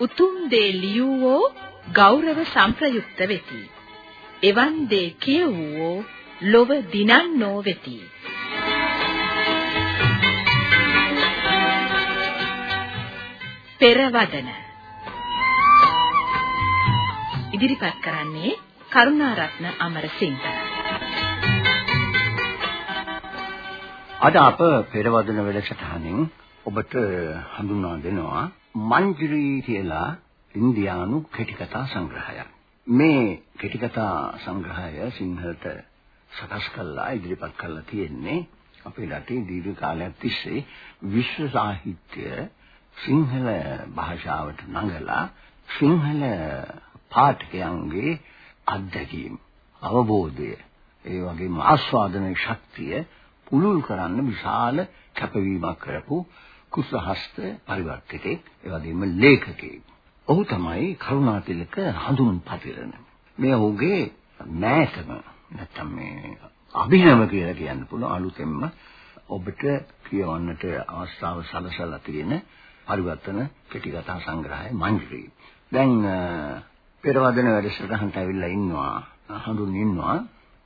උතුම් දේ ලියවෝ ගෞරව සම්ප්‍රයුක්ත වෙති. එවන් දේ කියවෝ ලොව දිනන්නෝ වෙති. පෙරවදන ඉදිරිපත් කරන්නේ කරුණාරත්න අමරසිංහ අද අප පෙරවදන වැඩසටහනින් ඔබට හඳුන්වා දෙනවා මංජරී කියලා ඉන්දියානු කෙටිකතා සංග්‍රහයක්. මේ කෙටිකතා සංග්‍රහය සිංහලට සකස් කළා ඉදිරිපත් කළා තියෙන්නේ අපේ රටේ දීර්ඝ කාලයක් තිස්සේ විශ්ව සාහිත්‍ය සිංහල භාෂාවට නඟලා සිංහල පාඨකයන්ගේ අත්දැකීම් අවබෝධය ඒ වගේම ආස්වාදන ශක්තිය පුළුල් කරන්න විශාල කැපවීමක් කරපු කුසහස්ත පරිවර්තකෙක් ඒ වගේම ලේඛකෙක්. ඔහු තමයි කරුණාතිලක හඳුන්පතිරණ. මේ ඔහුගේ නෑතම නැත්තම් මේ අභිනව කියලා කියන්න පුළුවන් අලුතෙන්ම ඔබට කියවන්නට අවස්ථාව සලසලා තියෙන පරිවර්තන කෙටි කතා සංග්‍රහය මංජරී. දැන් පෙරවදන වැඩසටහනට ඇවිල්ලා ඉන්නවා හඳුන් ඉන්නවා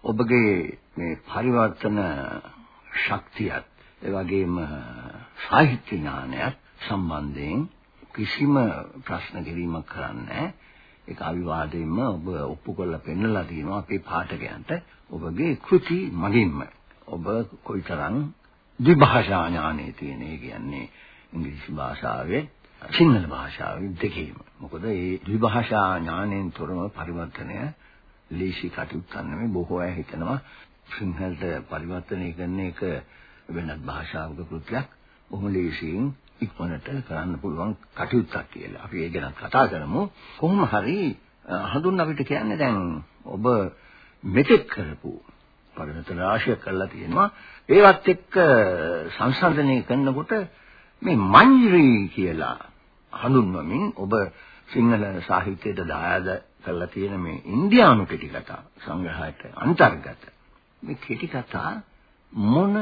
ඔබගේ මේ පරිවර්තන ශක්තියත් ඒ වගේම සාහිත්‍ය ඥානයත් සම්බන්ධයෙන් කිසිම ප්‍රශ්න කිරීමක් කරන්නේ ඒක අවිවාදයෙන්ම ඔබ ඔප්පු කරලා පෙන්නලා තියෙනවා අපේ පාඨකයන්ට ඔබගේ කෘති මගින්ම. ඔබ කොයිතරම් ද්විභාෂා ඥානෙ තියෙන ඒ කියන්නේ ඉංග්‍රීසි භාෂාවේ සිංහල භාෂාවේ දෙකේම. මොකද මේ ද්විභාෂා ඥාණයෙන් තොරව පරිවර්තනය ලීසි කටයුත්තක් නෙමෙයි බොහෝ අය හිතනවා සිංහලට පරිවර්තනය කරන එක වෙනත් භාෂාවක කෘතියක්. බොහොම ලේසියෙන් ඉක්මනට කරන්න පුළුවන් කටයුත්තක් කියලා. අපි ඒ ගැන කතා කරමු. කොහොම හරි හඳුන් අපිට කියන්නේ දැන් ඔබ මෙතෙක් කරපු පරිවර්තන රාශියක් කරලා තියෙනවා. ඒවත් එක්ක සංසන්දනය කරනකොට මේ මංජරී කියලා හඳුන්වමින් ඔබ සිංහල සාහිත්‍යයට දායාද කරලා තියෙන මේ ඉන්දියානු කෙටි කතා සංග්‍රහයට අන්තර්ගත මේ කෙටි කතා මොන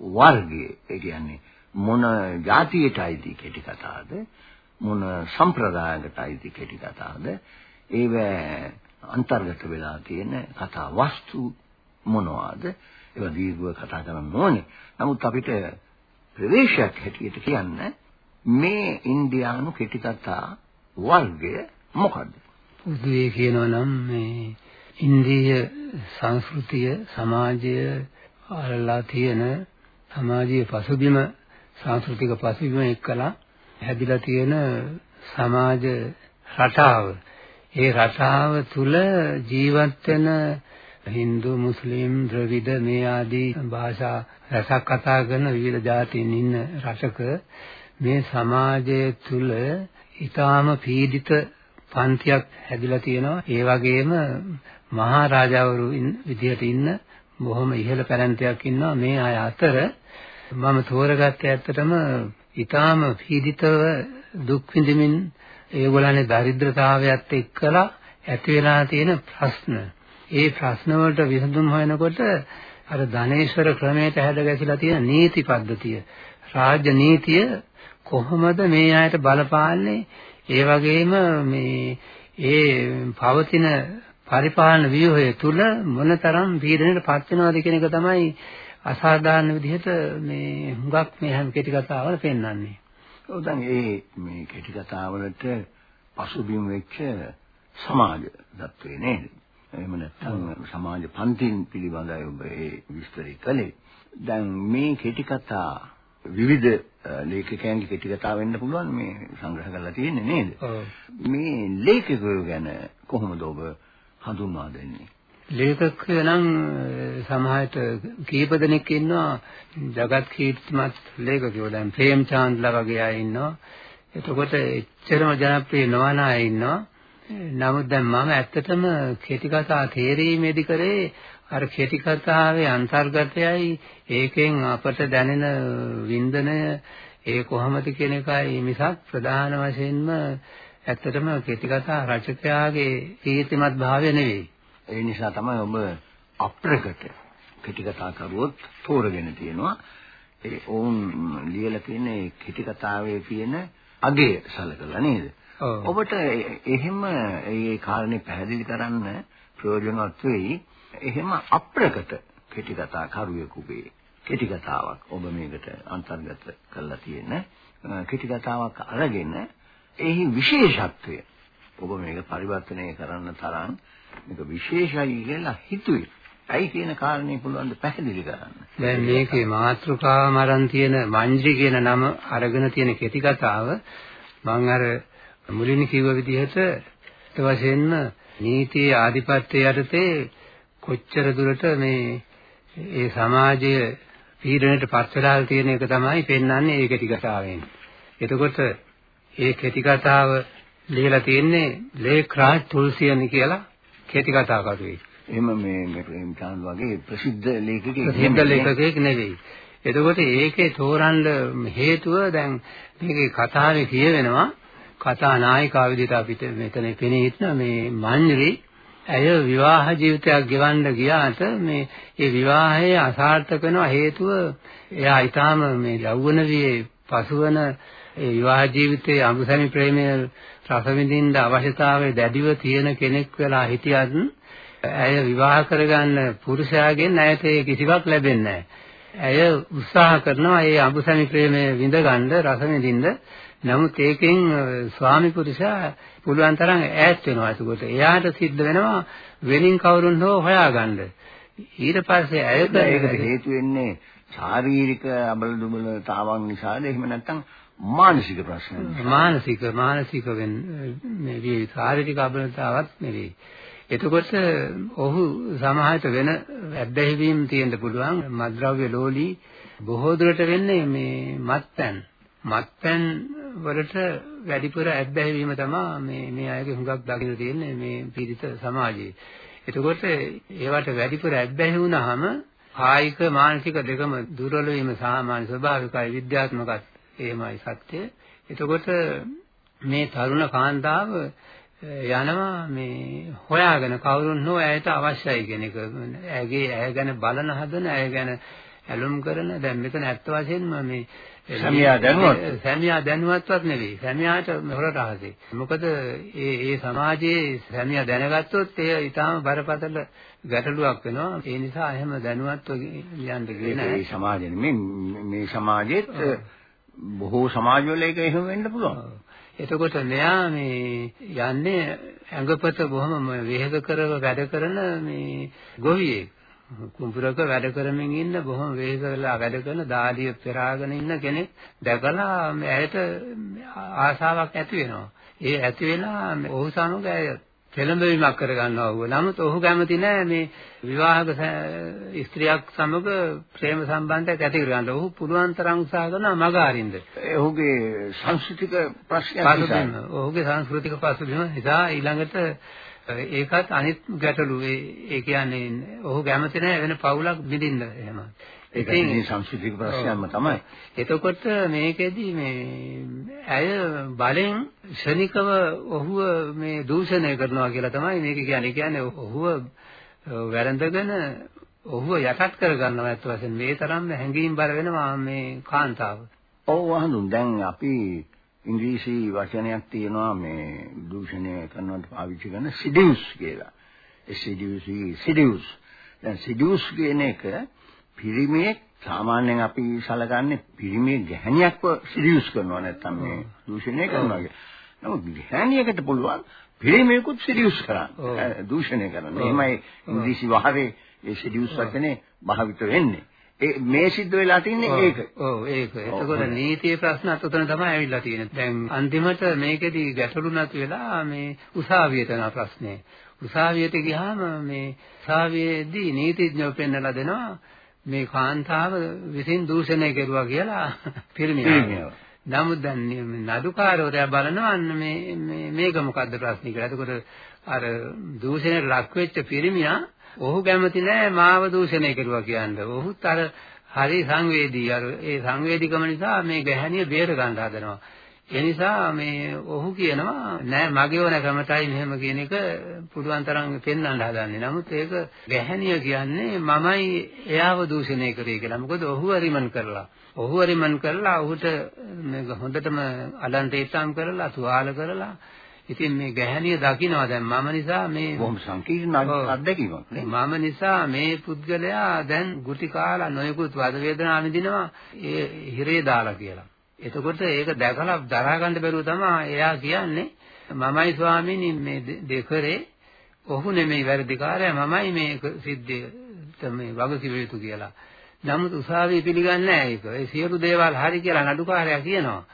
වර්ගයේ ඒ කියන්නේ මොන જાතියටයිද කෙටි කතාවද මොන සම්ප්‍රදායකටයිද කෙටි කතාවද ඒව අන්තර්ගත වෙලා තියෙන කතා වස්තු මොනවාද? ඒවා දීර්ඝව කතා කරන්න ඕනේ. නමුත් අපිට ප්‍රවේශයක් හැටියට කියන්න මේ ඉන්දියානු කෙටි කතා වර්ගය මොකද්ද? පුදුවේ කියනවා නම් මේ ඉන්දිය සංස්කෘතිය සමාජය අරලා තියෙන සමාජීය පසුබිම සංස්කෘතික පසුබිම එක්කලා හැදිලා තියෙන සමාජ රටාව. ඒ රටාව තුල ජීවත් වෙන හින්දු මුස්ලිම් ද්‍රවිඩ මේ ආදී භාෂා රසක් කතා කරන විවිධ ජාතීන් ඉන්න රටක මේ සමාජය තුල ඊටාම පීඩිත පන්තියක් හැදිලා තියෙනවා. ඒ වගේම මහා රාජාවරු විදිහට ඉන්න බොහොම ඉහළ පැරැන්තියක් ඉන්නවා. මේ අය අතර මම තෝරගත්තේ ඇත්තටම ඊටාම පීඩිතව දුක් විඳින්මින් ඒගොල්ලන්ගේ දරිද්‍රතාවයත් එක්කලා ඇති වෙලා තියෙන ප්‍රශ්න. ඒ ප්‍රශ්න වලට විසඳුම් හොයනකොට අර ධනේශ්වර ක්‍රමයට හැදගැසිලා තියෙන නීති පද්ධතිය, රාජ්‍ය නීතිය කොහොමද මේ අයට බලපාන්නේ? ඒ වගේම මේ ඒ පවතින පරිපාලන ව්‍යුහය තුල මොනතරම් පීඩනයට පත් වෙනවද කියන එක තමයි අසාධාරණ විදිහට මේ හුඟක් මේ හැම කෙටි කතාවල පෙන්වන්නේ. ඔව් දැන් මේ මේ කෙටි කතාවලට පසුබිම් වෙච්ච සමාජ දත්වේ නේද? එහෙම නැත්නම් සමාජ පන්තින් පිළිබඳව ඔබ ඒ විස්තරය කළේ. දැන් මේ කෙටි කතා විවිධ ලේඛකයන්ගේ කෙටි කතා වෙන්න පුළුවන් මේ සංග්‍රහ කරලා තියෙන්නේ නේද? මේ ලේඛකයෝ ගැන කොහොමද ඔබ හඳුන්වා දෙන්නේ? ලේඛකයෝ නම් සමහරට කීප දෙනෙක් ඉන්නවා జగත් කීර්තිමත් ලේඛකයෝ දැන් ප්‍රේම්චාන්ද්ලා වගේ අය ඉන්නවා. එතකොට එච්චරම ජනප්‍රිය නොවන අය ඉන්නවා. නමුත් දැන් මම ඇත්තටම කෙටි කතා තේරීමේදී කරේ අර කෙටි කතාවේ අන්තර්ගතයයි ඒකෙන් අපට දැනෙන වින්දනය ඒ කොහොමද කියන එකයි මිසක් ප්‍රධාන වශයෙන්ම ඇත්තටම කෙටි කතා රචකයාගේ කීර්තිමත් භාවය නෙවෙයි. ඒ නිසා තමයි ඔබ අප්‍රකට කෙටි කතා කරුවොත් තෝරගෙන තියෙනවා. ඒ ඔවුන් ලියලා තියෙන කෙටි කතාවේ තියෙන අගය සලකලා නේද? ඔබට එහෙම ඒ කාරණේ පැහැදිලි කරන්න ප්‍රයෝජනවත් වෙයි. එහෙම අප්‍රකට කෙටි කතා කරුවෙකුගේ කෙටි කතාවක් ඔබ මේකට අන්තර්ගත කරලා තියෙන කෙටි කතාවක් අරගෙන එහි විශේෂත්වය ඔබ මේක පරිවර්තනය කරන්න තරම් මේක විශේෂයි කියලා හිතුවේ. ඇයි කියන කාරණේ පුළුවන් ද පැහැදිලි කරන්න. දැන් මේකේ මාතෘකාවම අරන් තියෙන මංජ්‍රි කියන නම අරගෙන තියෙන කෙටි කතාව මම අර මුලින් කිව්ව විදිහට ඊට වශයෙන්ම නීතියේ ආධිපත්‍ය යටතේ කොච්චර දුරට මේ ඒ සමාජය පීඩනයට පත් වෙලා තියෙන එක තමයි පෙන්වන්නේ ඒ කෙටි කතාවෙන්. එතකොට ඒ කෙටි කතාව ලියලා තියෙන්නේ ලේක්රාජ් තුල්සියනි කියලා කෙටි කතා කරුවෙක්. එහෙම මේ මේ ප්‍රේමචන්ද් වගේ ප්‍රසිද්ධ ලේඛකයෙක් ප්‍රසිද්ධ ලේඛකයෙක් නෙවෙයි. එතකොට ඒකේ තෝරන්න හේතුව දැන් මේකේ කතාවේ කියවෙනවා කතා නායිකාව විදිහට අපිට මෙතන පෙනී හිටන මේ මන්ජරි ඇය විවාහ ජීවිතයක් ගෙවන්න ගියාට මේ ඒ විවාහයේ අසාර්ථක වෙනවා හේතුව එයා ඊටාම මේ යෞවන වියේ පසුවන ඒ විවාහ ජීවිතයේ අමුසැමි ප්‍රේමය රස විඳින්න අවශ්‍යතාවය දැඩිව තියෙන කෙනෙක් වෙලා හිටියත් ඇය විවාහ කරගන්න පුරුෂයාගෙන් ඇයට ඒ කිසිවක් ලැබෙන්නේ නැහැ. ඇය උත්සාහ කරනවා ඒ අමුසැමි ප්‍රේමය විඳගන්න රස විඳින්න. නමුත් ඒකෙන් ස්වාමි පුරුෂයා පුළුවන් තරම් ඈත් වෙනවා. ඒකෝට එයාට සිද්ධ වෙනවා වෙනින් කවුරුන් හෝ හොයාගන්න. ඊට පස්සේ ඇයට ඒකට හේතු වෙන්නේ ශාරීරික අබල දුබලතාවන් නිසාද එහෙම නැත්නම් මානසික ප්‍රශ්න මානසික මානසික වෙන්නේ ශාරීරික අබලතාවක් නෙවෙයි. එතකොට ඔහු සමාහයට වෙන ඇබ්බැහිවීම් තියෙන්න පුළුවන්. මද්ද්‍රව්‍ය ලෝලී බොහෝ දුරට වෙන්නේ මේ මත්පැන්. මත්පැන් වලට වැඩිපුර ඇබ්බැහිවීම තමයි මේ මේ අයගේ හුඟක් දකින්න තියෙන්නේ මේ පීඩිත සමාජයේ. එතකොට ඒවට වැඩිපුර ඇබ්බැහි වුණාම කායික මානසික දෙකම දුර්වල වීම සාමාන්‍ය ස්වභාවිකයි විද්‍යාත්මකත් එහෙමයි සත්‍ය. එතකොට මේ තරුණ කාන්තාව යනවා මේ හොයාගෙන කවුරුන් හෝ ඇයට අවශ්‍යයි කියන එක. ඇගේ ඇය ගැන බලන හදන ඇය ගැන ඇලුම් කරන දැන් මෙතන ඇත්ත වශයෙන්ම මේ සැමියා දැනුවත්. සැමියා දැනුවත්වත් නෙවෙයි. සැමියාට හොර රහසේ මොකද ඒ ඒ සමාජයේ සැමියා දැනගත්තොත් එය ඊටාම බරපතල ගැටලුවක් වෙනවා. ඒ නිසා එහෙම දැනුවත්ව යන්න ගියේ නෑ මේ සමාජෙ මේ මේ සමාජෙත් බොහෝ සමාජවල ඒක එහෙම වෙන්න පුළුවන් එතකොට මෙයා මේ යන්නේ ඇඟපත බොහොම වෙහෙස කරව වැඩ කරන මේ ගොවියෙක්. කුඹුරක වැඩ කරමින් ඉන්න බොහොම වෙහෙස කරලා වැඩ කරන දාඩිය පෙරාගෙන ඉන්න කෙනෙක් දැකලා ඇයට ආසාවක් ඇති වෙනවා. ඒ ඇති වෙලා ඔහු සමග ඇය පෙළඹවීමක් කරගන්නවා ඔහු. නමුත් ඔහු කැමති නෑ මේ විවාහක ස්ත්‍රියක් සමග ප්‍රේම සම්බන්ධයක් ඇති කරගන්න. ඔහු පුළුවන් තරම් උත්සාහ කරනවා මග අරින්න. ඔහුගේ සංස්කෘතික ප්‍රශ්නයක් නිසා. ඔහුගේ සංස්කෘතික පසුබිම නිසා ඊළඟට ඒකත් අනිත් ගැටලු ඒ කියන්නේ ඔහු කැමති නෑ වෙන පවුලක් බිඳින්න එහෙම. ඒක ඉතින් සංස්කෘතික ප්‍රශ්නයක්ම තමයි. එතකොට මේකෙදි මේ ඇය බලෙන් ශනිකව ඔහුව මේ දූෂණය කරනවා කියලා තමයි මේක කියන්නේ. කියන්නේ ඔහුව වැරඳගෙන ඔහුව යටත් කරගන්නවා ඇත්ත වශයෙන්ම මේ තරම් හැඟීම් බර වෙනවා මේ කාන්තාව. ඔව් අහඳුන් දැන් අපි ඉංග්‍රීසි වචනයක් තියෙනවා මේ දූෂණය කරනවට පාවිච්චි කරන සිඩියුස් කියලා. ඒ සිඩියුස් සිඩියුස්. දැන් සිඩියුස් කියන එක පිරිමියෙක් සාමාන්‍යයෙන් අපි සලකන්නේ පිරිමිය ගැහණියක්ව සිරියුස් කරනවා නැත්නම් මේ දූෂණය කරනවා කියලා. නමුත් ගැහණියකට පුළුවන් පිරිමියෙකුත් සිරියුස් කරන්න. දූෂණය කරන්න. එහෙමයි ඉංග්‍රීසි වහවේ ඒ සිරියුස් වචනේ භාවිත වෙන්නේ. ඒ මේ සිද්ධ වෙලා තින්නේ ඒක. ඔව් ඒක. එතකොට නීතියේ ප්‍රශ්නත් උතන තමයි ඇවිල්ලා තියෙන්නේ. දැන් අන්තිමට මේකෙදි ගැටලු නැති වෙලා මේ උසාවියට යන ප්‍රශ්නේ. උසාවියට ගියාම මේ උසාවියේදී නීතිඥයෝ පෙන්නලා දෙනවා මේ කාන්තාව විසින් දූෂණය කෙරුවා කියලා පිරිමියා. නමුත් දැන් නඩුකාරවරයා බලනවා මේ මේ මේක මොකද්ද ප්‍රශ්නේ කියලා. එතකොට අර දූෂණයට ලක් වෙච්ච පිරිමියා ඔහු කැමති නෑ මාව දූෂණය කෙරුවා කියන්නේ. ඔහුත් අර හරි සංවේදී අර ඒ සංවේදීකම නිසා මේ ගැහණිය බේර ගන්න හදනවා. ඒ නිසා මේ ඔහු කියනවා නෑ මගේ ඕනකමටයි මෙහෙම කියන එක පුළුවන් තරම් පෙන්වන්න හදන්නේ. නමුත් ඒක ගැහණිය කියන්නේ මමයි එයාව දූෂණය කරේ කියලා. මොකද ඔහු අරිමන් කරලා. ඔහු අරිමන් කරලා ඔහුට හොඳටම අලන්ට ඉස්සම් කරලා තුවාල කරලා ඉතින් මේ ගැහණිය දකින්නවා දැන් මම නිසා මේ බොහොම සංකීර්ණ අත්දැකීමක් නේ. මම නිසා මේ පුද්ගලයා දැන් ගුටි කාලා නොයෙකුත් වද වේදනා විඳිනවා ඒ හිරේ දාලා කියලා. එතකොට ඒක දැකලා දරා ගන්න බැරුව තමයි එයා කියන්නේ මමයි ස්වාමීනි මේ දෙකරේ ඔහු නෙමෙයි වැරදිකාරයා මමයි මේ සිද්ධියට මේ වගකිව යුතු කියලා. නමුත් උසාවිය පිළිගන්නේ නැහැ ඒක. ඒ සියලු දේවල් හරි කියලා නඩුකාරයා කියනවා.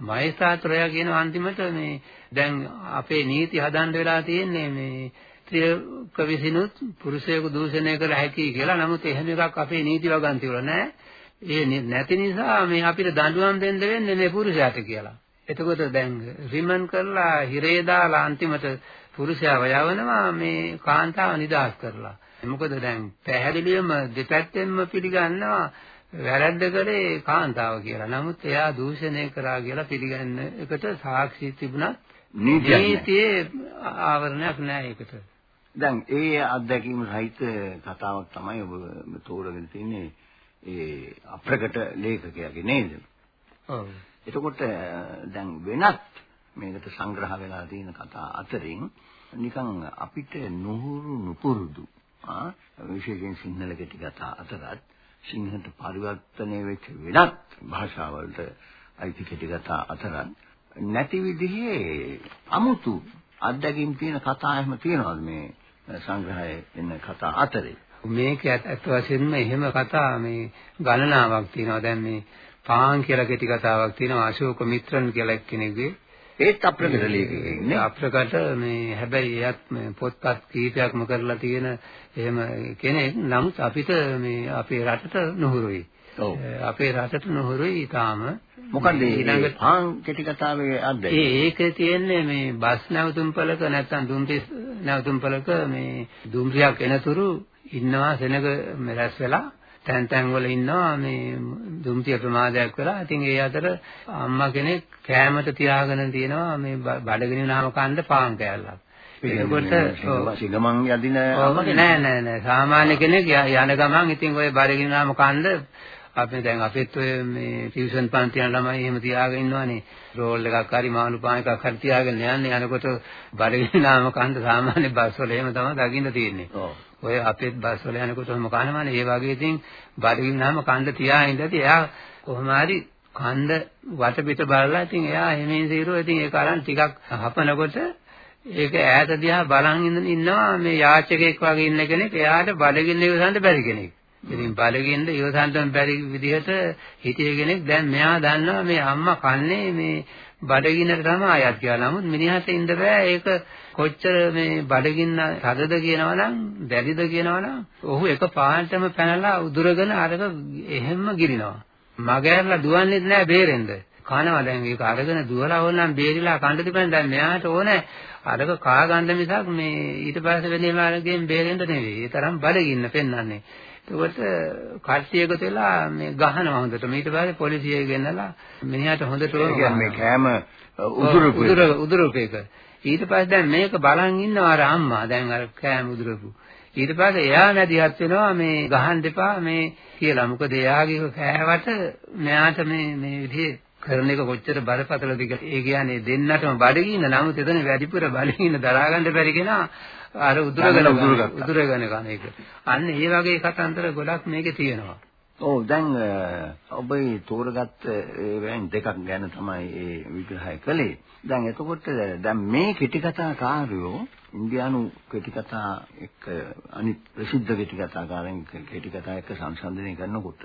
මහේස්ත්‍රාත්‍රයා කියන අන්තිමට මේ දැන් අපේ නීති හදන්න වෙලා තියෙන්නේ මේ ස්ත්‍රියක විසිනුත් පුරුෂයෙකු දූෂණය කළ හැකි කියලා. නමුත් එහෙම එකක් අපේ නීති වගන්ති වල නැහැ. ඒ නැති නිසා මේ අපිට දඬුවම් දෙන්න වෙන්නේ මේ පුරුෂයාට කියලා. එතකොට දැන් රිමන් කරලා හිරේ දාලා අන්තිමට පුරුෂයාව යවනවා මේ කාන්තාව නිදහස් කරලා. මොකද දැන් පැහැදිලිවම දෙපැත්තෙන්ම පිළිගන්නවා වැරද්ද කළේ කාන්තාව කියලා. නමුත් එයා දූෂණය කරා කියලා පිළිගන්න එකට සාක්ෂි තිබුණත් නීතියේ ආවරණයක් නැහැ ඒකට. දැන් ඒ අත්දැකීම් සහිත කතාවක් තමයි ඔබ තෝරගෙන තින්නේ ඒ අප්‍රකට ලේඛකයාගේ නේද? ඔව්. එතකොට දැන් වෙනත් මේකට සංග්‍රහ වෙලා තියෙන කතා අතරින් නිකන් අපිට නුහුරු නුපුරුදු ආ විශේෂයෙන් සිංහල කෙටි කතා අතරත් සිංහලට පරිවර්තනය වෙච්ච වෙනත් භාෂාවලට අයිති කෙටි කතා අතරත් නැති විදිහේ අමුතු අත්දැකීම් තියෙන කතා එහෙම තියෙනවද මේ සංග්‍රහයේ එන කතා අතරේ? මේක ඇත්ත වශයෙන්ම එහෙම කතා මේ ගණනාවක් තියෙනවා. දැන් මේ පාන් කියලා කෙටි කතාවක් තියෙනවා අශෝක මිත්‍රන් කියලා එක්කෙනෙක්ගේ. ඒත් අප්‍රකට ලේඛකයෙක් නේ. අප්‍රකට මේ හැබැයි එයත් මේ පොත්පත් කීපයක්ම කරලා තියෙන එහෙම කෙනෙක්. නමුත් අපිට මේ අපේ රටට නුහුරුයි. අපේ රටට නුහුරුයි ඊටාම මොකද ඊළඟ පාන් කෙටි කතාවේ අද්දැකීම. ඒ ඒකේ තියෙන්නේ මේ බස් නැවතුම්පලක නැත්තම් දුම්රිස් නැවතුම්පලක මේ දුම්රියක් එනතුරු ඉන්නවා සෙනග රැස් වෙලා තැන් තැන් වල ඉන්නවා මේ දුම්තිය ප්‍රමාදයක් වෙලා. ඉතින් ඒ අතර අම්මා කෙනෙක් කෑමට තියාගෙන තියෙනවා මේ බඩගිනි නාම කන්න පාන් කෑල්ලක්. එතකොට සිගමන් යදින නෑ නෑ නෑ සාමාන්‍ය කෙනෙක් යන ගමන් ඉතින් ඔය බඩගිනි නාම කන්න අපි දැන් අපිත් ඔය මේ ටියුෂන් පන්ති යන ළමයි එහෙම තියාගෙන ඉන්නවනේ රෝල් එකක් හරි මාළු පාන් එකක් හරි තියාගෙන යන්නේ යනකොට බඩගිනි නාම කන්න සාමාන්‍ය බස් වල එහෙම තමයි දකින්න තියෙන්නේ. ඔය අපේ බස් වල යනකොට ඔහම කනවනේ ඒ වගේ ඉතින් බඩගින්නාම කන්ද තියා ඉඳදී එයා කොහොම හරි කන්ද වටපිට බලලා ඉතින් එයා එමෙන් සීරෝ ඉතින් ඒක අරන් ටිකක් හපනකොට ඒක ඈත දිහා බලන් ඉන්නවා මේ යාචකෙක් වගේ ඉන්න කෙනෙක් එයාට බඩගින්න ඉවසන්න බැරි කෙනෙක්. ඉතින් බඩගින්න ඉවසන්න බැරි විදිහට හිටිය කෙනෙක් දැන් මෙයා දන්නවා මේ අම්මා කන්නේ මේ බඩගින්නට තමයි අයත් කියලා. නමුත් මිනිහට ඉන්න බෑ ඒක කොච්චර මේ බඩගින්න හදද කියනවනම් දැඩිද කියනවනම් ඔහු එක පාන්ටම පැනලා උදුරගෙන අරක එහෙම්ම ගිරිනවා. මගහැරලා දුවන්නේත් නෑ බේරෙන්න. කනවා දැන් ඒක අරගෙන දුවලා ඕනනම් බේරිලා කන්න තිබෙන දැන් මෙයාට ඕනේ අරක කා ගන්න මිසක් මේ ඊට පස්සේ වෙන්නේ මාර්ගයෙන් බේරෙන්න නෙවෙයි. ඒ තරම් බඩගින්න පෙන්වන්නේ. ඒකට කට්ටිය එකතු වෙලා මේ ගහනවා හොඳට. ඊට පස්සේ පොලිසිය ගෙනලා මිනිහාට හොඳට මේ කෑම උදුරුපු උදුරුපේක. ඊට පස්සේ දැන් මේක බලන් ඉන්නවා අර අම්මා දැන් අර කෑම උදුරපු. ඊට පස්සේ එයා නැදිහත් වෙනවා මේ ගහන්න එපා මේ කියලා. මොකද එයාගේ කෑවට මෙයාට මේ මේ විදිහේ කරන එක කොච්චර බරපතලද කියලා. ඒ කියන්නේ දෙන්නටම බඩගින්න නමුත් එතන වැඩිපුර බඩගින්න දරා ගන්න බැරි කෙනා අර උදුරගෙන උදුරගෙන කන එක. අන්න ඒ වගේ කතන්දර ගොඩක් මේකේ තියෙනවා. ඔව් දැන් ඔබ මේ තෝරගත්ත ඒවෙන් දෙකක් ගැන තමයි ඒ විග්‍රහය කළේ. දැන් එතකොට දැන් මේ කෙටි කතා කාර්යෝ ඉන්දියානු කෙටි කතා එක්ක අනිත් ප්‍රසිද්ධ කෙටි කතාකාරයන් කෙටි කතා එක්ක සංසන්දනය කරනකොට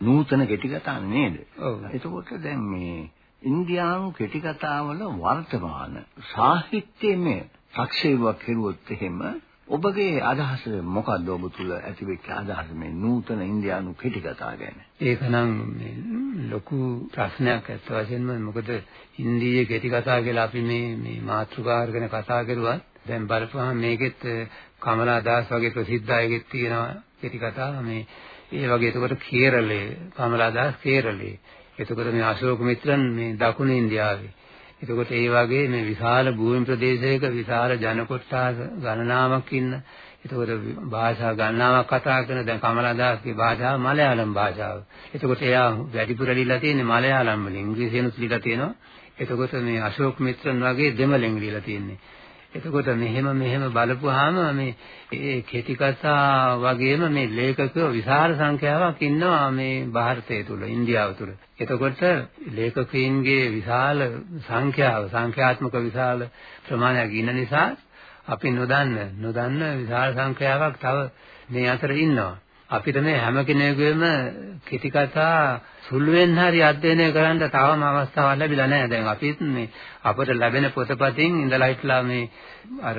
නූතන කෙටි කතා නේද? එතකොට දැන් මේ ඉන්දියානු කෙටි කතාවල වර්තමාන සාහිත්‍යයේ ප්‍රක්ෂේපයක් කෙරුවොත් එහෙම ඔබගේ අදහස මොකක්ද ඔබ තුල ඇතිවෙච්ච අදහස මේ නූතන ඉන්දියානු කෙටි කතා ගැන? ඒක නම් ලොකු ප්‍රශ්නයක් ඇත්ත වශයෙන්ම මොකද ඉන්දීය කෙටි කතා කියලා අපි මේ මේ මාතෘකාව ගැන කතා කරුවත් දැන් බලපුවහම මේකෙත් කමලා දාස් වගේ ප්‍රසිද්ධ අයගෙත් තියෙනවා කෙටි කතා මේ ඒ වගේ එතකොට කේරළේ කමලා දාස් කේරළේ එතකොට මේ අශෝක මිත්‍රන් මේ දකුණු ඉන්දියාවේ. එතකොට ඒ වගේ මේ විශාල භූමි ප්‍රදේශයක විශාල ජන කොට්ටාස ගණනාවක් ඉන්න. එතකොට භාෂා ගණනාවක් කතා කරන දැන් කමලදාස්ගේ භාෂාව මලයාලම් භාෂාව. එතකොට එයා වැඩිපුර ලියලා තියෙන්නේ මලයාලම් වලින්. ඉංග්‍රීසියෙන්ත් ලියලා තියෙනවා. එතකොට මේ අශෝක් මිත්‍රන් වගේ දෙමළෙන් ලියලා තියෙන්නේ. එතකොට මෙහෙම මෙහෙම බලපුවාම මේ ඒ කෙටි කතා වගේම මේ ලේඛක විශාල සංඛ්‍යාවක් ඉන්නවා මේ ಭಾರತය තුල, ඉන්දියාව තුල. එතකොට ලේඛකයින්ගේ විශාල සංඛ්‍යාව සංඛ්‍යාත්මක විශාල ප්‍රමාණයක් ඉන්න නිසා අපි නොදන්න නොදන්න විශාල සංඛ්‍යාවක් තව මේ අතර ඉන්නවා. අපිට මේ හැම කෙනෙකුගේම කෙටි කතා සුළුවෙන් හරි අධ්‍යයනය කරන්න තාම අවස්ථාවක් ලැබිලා නැහැ. දැන් අපිත් මේ අපට ලැබෙන පොතපතින් ඉඳලා හිටලා මේ අර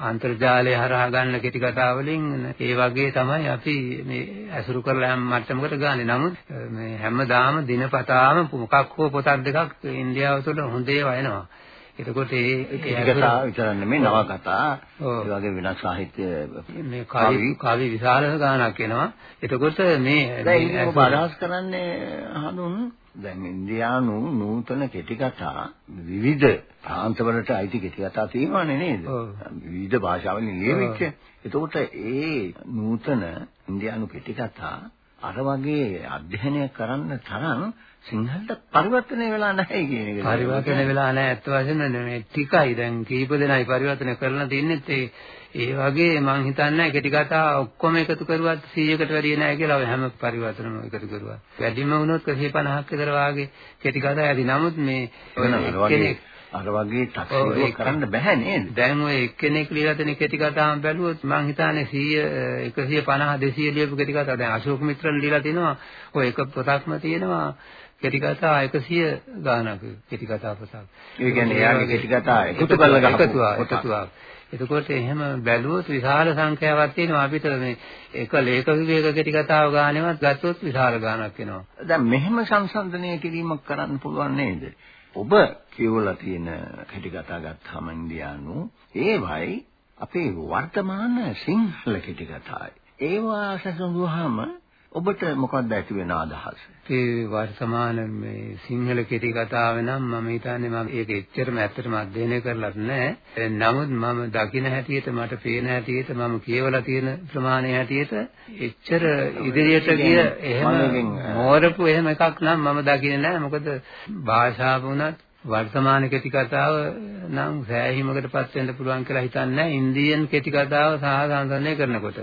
අන්තර්ජාලය හරහා ගන්න කෙටි කතා වලින් ඒ වගේ තමයි අපි මේ ඇසුරු කරලා යම් මට්ටමකට ගන්නෙ. නමුත් මේ හැමදාම දිනපතාම මොකක් හෝ පොතක් දෙකක් ඉන්දියාව තුළ හොඳේ වයනවා. එතකොට ඒ කතා විතර නෙමෙයි නවකතා ඒ වගේ වෙනස් සාහිත්‍ය මේ කවි කවි විශාල ගානක් එනවා. එතකොට මේ දැන් ඔබ අදහස් කරන්නේ හඳුන් දැන් ඉන්දියානු නූතන කෙටි කතා විවිධ ප්‍රාන්තවලට අයිති කෙටි කතා තියෙනවනේ නේද? විවිධ භාෂාවලින් ලියවිච්ච. එතකොට ඒ නූතන ඉන්දියානු කෙටි කතා අර වගේ අධ්‍යයනය කරන්න තරම් සිංහලට පරිවර්තනය වෙලා නැහැ කියන එක. පරිවර්තනය වෙලා නැහැ ඇත්ත වශයෙන්ම මේ ටිකයි දැන් කීප දෙනයි පරිවර්තනය කරලා තින්නෙත් ඒ ඒ වගේ මං හිතන්නේ කෙටි කතා ඔක්කොම එකතු කරුවත් 100කට වැඩිය නැහැ කියලා හැම පරිවර්තනම එකතු කරුවා. වැඩිම වුණොත් 150ක් විතර වාගේ කෙටි කතා ඇති. නමුත් මේ කෙනෙක් අර වගේ ටක්සිරෝ කරන්න බෑ නේද? දැන් ඔය එක්කෙනෙක් ලියලා තියෙන කෙටි කතාම බැලුවොත් මං හිතන්නේ 100 150 200 ලියපු කෙටි කතා දැන් අශෝක මිත්‍රන් ලියලා තිනවා. ඔය එක පොතක්ම තියෙනවා. කෙටි කතා 100 ගානක කෙටි කතා පොතක්. ඒ කියන්නේ එයාගේ කෙටි කතා එකතු කරලා එකතුවා එකතුවා. එතකොට එහෙම බැලුවොත් විශාල සංඛ්‍යාවක් තියෙනවා අපිට මේ එක ලේඛකයෙකුගේ කෙටි කතාව ගානේවත් ගත්තොත් විශාල ගානක් එනවා. දැන් මෙහෙම සංසන්දනය කිරීමක් කරන්න පුළුවන් නේද? ඔබ කියවලා තියෙන කෙටි කතා ගත්තාම ඉන්දියානු ඒවයි අපේ වර්තමාන සිංහල කෙටි කතායි. ඒවා සැසඳුවාම ඔබට මොකක්ද ඇති වෙන අදහස? ඒ වර්තමාන මේ සිංහල කෙටි කතාව නම් මම හිතන්නේ මම ඒක එච්චරම ඇත්තටම අධ්‍යයනය කරලත් නැහැ. නමුත් මම දකින හැටියට මට පේන හැටියට මම කියවලා තියෙන ප්‍රමාණය හැටියට එච්චර ඉදිරියට ගිය එහෙම මෝරපු එහෙම එකක් නම් මම දකින්නේ නැහැ. මොකද භාෂාව වුණත් වර්තමාන කෙටි කතාව නම් සෑහීමකටපත් වෙන්න පුළුවන් කියලා හිතන්නේ නැහැ ඉන්දියන් කෙටි කතාව සහ සංසන්දනය කරනකොට.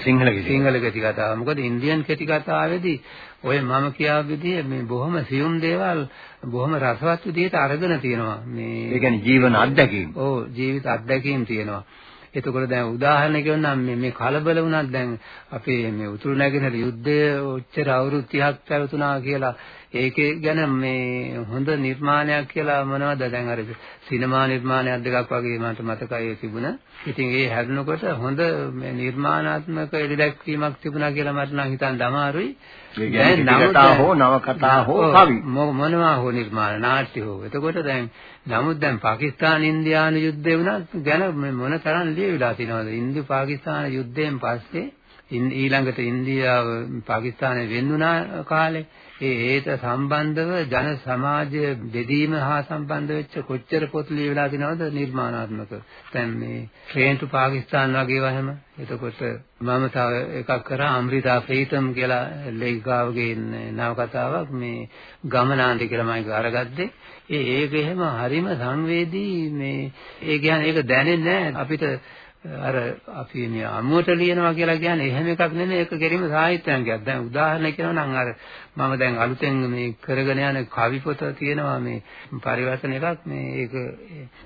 සිංහල සිංහල කෙටි කතාව. මොකද ඉන්දියන් කෙටි කතාවේදී ඔය මම කියාව විදිහේ මේ බොහොම සියුම් දේවල් බොහොම රසවත් විදිහට අරගෙන තියෙනවා. මේ ඒ කියන්නේ ජීවන අත්දැකීම්. ඔව් ජීවිත අත්දැකීම් තියෙනවා. එතකොට දැන් උදාහරණයක් කියන්නම් මේ මේ කලබල වුණත් දැන් අපේ මේ උතුරු නැගෙනහිර යුද්ධය ඔච්චර අවුරුදු 30ක් පැවතුනා කියලා ඒකේ ගැන මේ හොඳ නිර්මාණයක් කියලා මොනවද දැන් අර සිනමා නිර්මාණයක් දෙකක් වගේ මට මතකයි තිබුණා. ඉතින් ඒ හැදෙනකොට හොඳ මේ නිර්මාණාත්මක එළිදැක්වීමක් තිබුණා කියලා මට නම් හිතන්න අමාරුයි. දැන් නවකතා හෝ නවකතා හෝ කවි මොනවා හෝ නිර්මාණ නාට්‍ය හෝ. එතකොට දැන් නමුත් දැන් පාකිස්තාන ඉන්දියානු යුද්ධය වුණත් ගැන මොන තරම් ලියවිලා තියෙනවද? ඉන්දු පාකිස්තාන යුද්ධයෙන් පස්සේ ඊළඟට ඉන්දියාව පාකිස්තානය වෙන්නුනා කාලේ ඒ ඒට සම්බන්ධව ජන සමාජය බෙදීම හා සම්බන්ධ වෙච්ච කොච්චර පොත් ලියවිලා තිනවද නිර්මාණාත්මක. දැන් මේ ට්‍රේන් ටු පාකිස්තාන් වගේ වහම. එතකොට මම තව එකක් කරා අමෘතා ප්‍රීතම් කියලා ලේඛිකාවගේ නවකතාවක් මේ ගමනාන්ති කියලා මම අරගත්තේ. ඒ ඒක එහෙම හරිම සංවේදී මේ ඒ කියන්නේ ඒක දැනෙන්නේ නැහැ අපිට අර අපි මේ අමුවට ලියනවා කියලා කියන්නේ එහෙම එකක් නෙමෙයි ඒක කෙරීම සාහිත්‍යංගයක්. දැන් උදාහරණයක් කියනවා නම් අර මම දැන් අලුතෙන් මේ කරගෙන යන කවි පොත තියෙනවා මේ පරිවර්තන එකක් මේ ඒක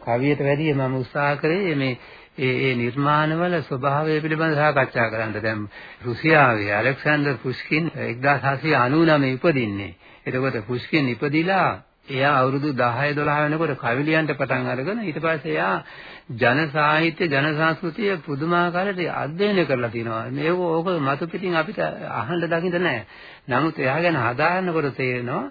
කවියට වැඩිය මම උත්සාහ කරේ මේ ඒ ඒ නිර්මාණවල ස්වභාවය පිළිබඳව සාකච්ඡා කරන්න. දැන් රුසියාවේ ඇලෙක්සැන්ඩර් පුෂ්කින් 1799 ඉපදින්නේ. එතකොට පුෂ්කින් ඉපදිලා එයා අවුරුදු 10 12 වෙනකොට කවිලියන්ට පටන් අරගෙන ඊට පස්සේ එයා ජන සාහිත්‍ය ජන සංස්කෘතිය පුදුමාකාරයට අධ්‍යයනය කරලා තිනවා. මේක ඕක මතු පිටින් අපිට අහන්න දකින්ද නැහැ. නමුත් එයා ගැන හදාගන්නකොට තේරෙනවා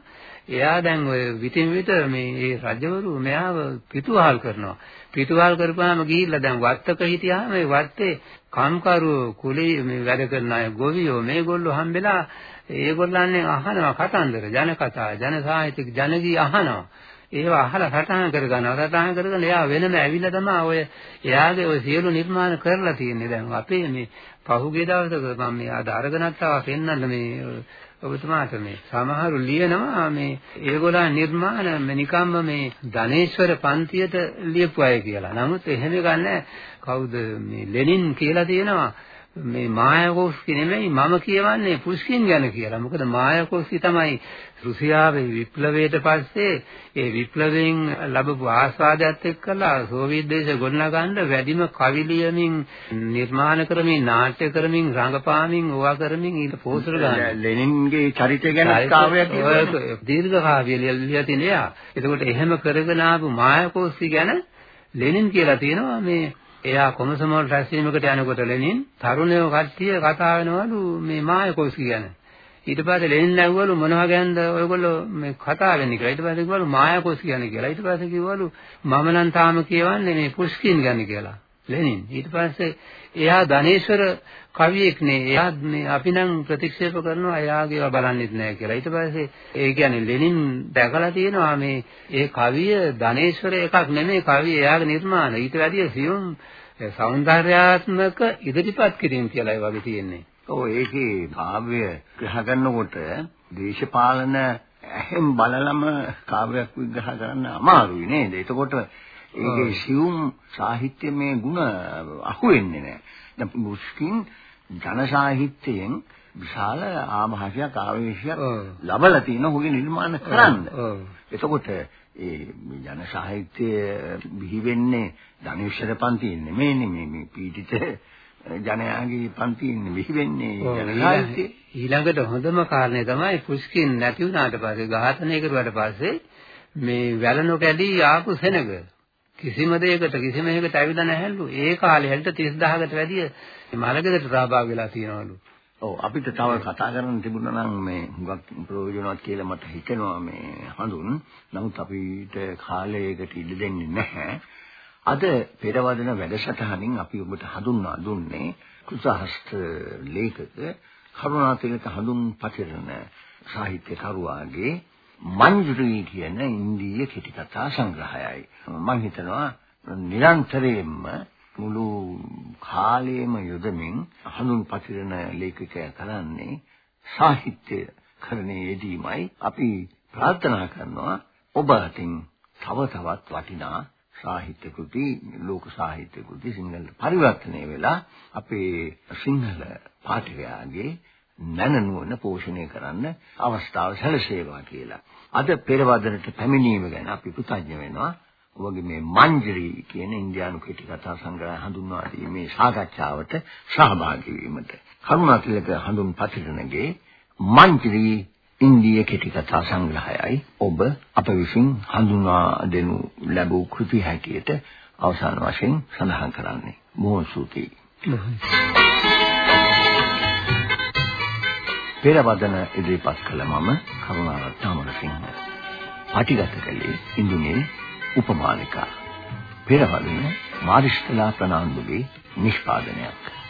එයා දැන් ඔය විතින් විත මේ රජවරු මෙයාව පිටුවහල් කරනවා. පිටුවහල් කරපුවාම ගිහිල්ලා දැන් වත්තක හිටියාම මේ වත්තේ කම්කරු කුලී මේ වැඩ කරන අය ගොවියෝ මේගොල්ලෝ හම්බෙලා ඒගොල්ලන්ගෙන් අහනවා කතන්දර ජන කතා ජන සාහිත්‍ය ජන ගී අහනවා. ඒවා අහලා සටහන් කරගන්නවා. සටහන් කරගෙන එයා වෙනම ඇවිල්ලා තමයි ඔය එයාගේ ඔය සියලු නිර්මාණ කරලා තියෙන්නේ. දැන් අපේ මේ පහුගිය දවසක මම මේ අද අරගෙනත් ආවා පෙන්වන්න මේ ඔබතුමාට මේ සමහරු ලියනවා මේ ඒගොල්ලන් නිර්මාණ නිකම්ම මේ ධනේශ්වර පන්තියට ලියපු අය කියලා. නමුත් එහෙම ගන්න කවුද මේ ලෙනින් කියලා තියෙනවා මේ මායාකෝස්කි නෙමෙයි මම කියවන්නේ පුස්කින් ගැන කියලා. මොකද මායාකෝස්කි තමයි රුසියාවේ විප්ලවයට පස්සේ ඒ විප්ලවයෙන් ලැබපු ආස්වාදයත් එක්කලා සෝවියට් දේශ ගොඩනගන්න වැඩිම කවි ලියමින් නිර්මාණ කරමින් නාට්‍ය කරමින් රංගපාමින් ඕවා කරමින් ඊට පෝස්ටර් ගන්න. ලෙනින්ගේ චරිතය ගැන කාව්‍යයක් දීර්ඝ කාව්‍ය ලියලා තියෙනවා. එතකොට එහෙම කරගෙන ආපු මායාකෝස්කි ගැන ලෙනින් කියලා තියෙනවා මේ එයා කොමසමෝල් රැස්වීමකට යනකොට ලෙනින් තරුණයෝ කට්ටිය කතා වෙනවලු මේ මායකෝස්කි ගැන. ඊට පස්සේ ලෙනින් ඇහුවලු මොනවා ගැනද ඔයගොල්ලෝ මේ කතා වෙන්නේ කියලා. ඊට පස්සේ කිව්වලු මායකෝස්කි ගැන කියලා. ඊට පස්සේ කිව්වලු මම නම් තාම කියවන්නේ මේ පුස්කින් ගැන කියලා. ලෙනින්. ඊට පස්සේ එයා ධනේශ්වර කවියෙක් නේ. එයා මේ අපි නම් ප්‍රතික්ෂේප කරනවා එයාගේව බලන්නෙත් නෑ කියලා. ඊට පස්සේ ඒ කියන්නේ ලෙනින් දැකලා තියෙනවා මේ ඒ කවිය ධනේශ්වර එකක් නෙමෙයි කවිය එයාගේ නිර්මාණ. ඊට වැඩිය සියුම් සෞන්දර්යාත්මක ඉදිරිපත් කිරීම කියලා ඒ වගේ තියෙන්නේ. ඔව් ඒකේ කාව්‍ය ග්‍රහ ගන්නකොට දේශපාලන ඇහෙන් බලලම කාව්‍යයක් විග්‍රහ කරන්න අමාරුයි නේද? එතකොට ඒකේ සියුම් සාහිත්‍යමය ගුණ අහුවෙන්නේ නැහැ. දැන් මුස්කින් ජන සාහිත්‍යයෙන් විශාල ආභාෂයක් ආවේශයක් ලබලා තියෙන හොගේ නිර්මාණ කරන්න. එතකොට ඒ ජන සාහිත්‍ය බිහි වෙන්නේ ධනුෂ්‍යර පන්තියෙන් නෙමෙයිනේ මේ මේ පීඩිත ජනයාගේ පන්තියෙන් බිහි වෙන්නේ ජන සාහිත්‍ය. ඊළඟට හොඳම කාරණේ තමයි පුස්කින් නැති වුණාට පස්සේ ඝාතනය කරුවාට පස්සේ මේ වැලනො කැඩී ආපු සෙනග කිසිම දෙයකට කිසිම එකකට ඇවිල්ලා නැහැලු. ඒ කාලේ හැල්ට 30000කට වැඩිය මලගෙදරට සහභාගී වෙලා තියෙනවලු. ඔව් අපිට තව කතා කරන්න තිබුණා නම් මේ හුඟක් ප්‍රයෝජනවත් කියලා මට හිතෙනවා මේ හඳුන්. නමුත් අපිට කාලයකට ඉඩ දෙන්නේ නැහැ. අද පෙරවදන වැඩසටහනින් අපි ඔබට හඳුන්වා දුන්නේ කුසහස්ත ලේඛක කරුණාතිලක හඳුන් පතිරණ සාහිත්‍ය කරුවාගේ මංජුරී කියන ඉන්දීය කෙටි කතා සංග්‍රහයයි. මම හිතනවා නිරන්තරයෙන්ම මුළු කාලයේම යොදමින් හඳුන් පතිරන ලේඛකයා කරන්නේ සාහිත්‍ය කරණයේ යෙදීමයි අපි ප්‍රාර්ථනා කරනවා ඔබ අතින් තව තවත් වටිනා සාහිත්‍ය කෘති ලෝක සාහිත්‍ය කෘති සිංහල පරිවර්තනය වෙලා අපේ සිංහල පාඨකයාගේ නැනනුවන පෝෂණය කරන්න අවස්ථාව සැලසේවා කියලා. අද පෙරවදනට පැමිණීම ගැන අපි කෘතඥ වෙනවා. ඔබගේ මේ මංජරි කියන ඉන්දියානු කෙටි කතා සංග්‍රහය හඳුන්වා දීමේ සාකච්ඡාවට සහභාගී වීමට. කරුණාතිලක හඳුන් පතිරණගේ මංජරි ඉන්දිය කෙටි කතා සංග්‍රහයයි ඔබ අප විසින් හඳුන්වා දෙනු ලැබූ කෘති හැටියට අවසාන වශයෙන් සඳහන් කරන්නේ. බොහොම ස්තුතියි. පෙරවදන ඉදිරිපත් කළ මම කරුණාරත්න අමරසිංහ. පටිගත කළේ ඉන්දුනේ උපමාලිකා. පෙරවදන මාරිස්තලා ප්‍රනාන්දුගේ නිෂ්පාදනයක්.